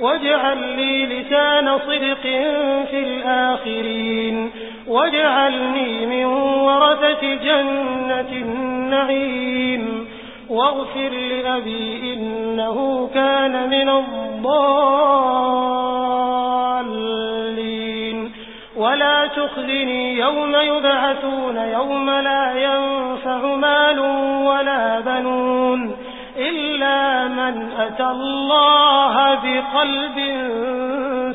واجعل لي لسان صدق في الآخرين. واجعلني من ورثة جنة النعيم. واغفر لأبي إنه كان من الضالين. ولا تخذني يوم يبعثون يوم لا ينفع مال ولا بنون. من أتى الله بقلب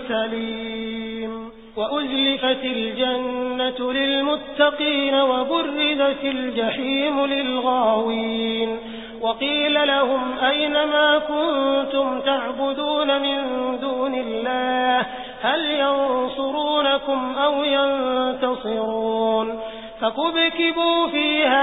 سليم وأزلفت الجنة للمتقين وبرزت الجحيم للغاوين وقيل لهم أين ما كنتم تعبدون من دون الله هل ينصرونكم أو ينتصرون فكبكبوا فيها